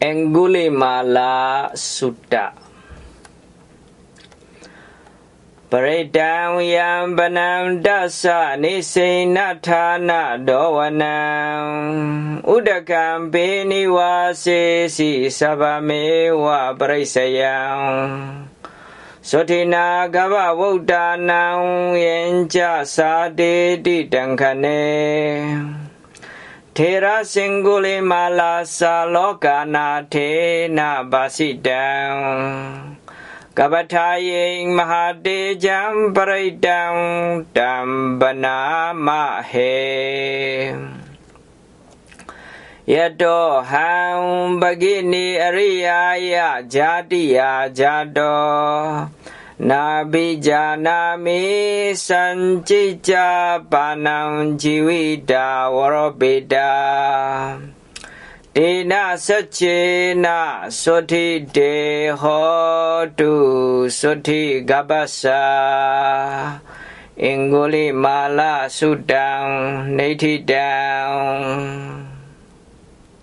Angulimala Sutta Paritam yambanam dasa nisi natana dovanam Udakam piniwasi si sabamewa parisayam Sotina gava vodanam yenca sadidi dankane ထေရစင်ကိုလေးမာလာသာလောကနာထေနာဘာစီတံကပထာယိမဟာတေဇံပရိတံတမ္ပနာမဟေယတောဟံပဂိနီအရိယာယဇာတိယဇာတော बिजाना मि सञ्चित पान जीविता सचेना सठी दे हु सठी गासा इङ्गोलीला सुता नै दाउ